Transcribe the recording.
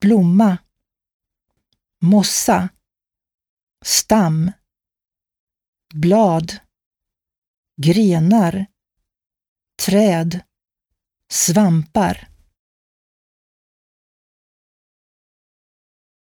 blomma, mossa, stam, blad, grenar, träd, svampar.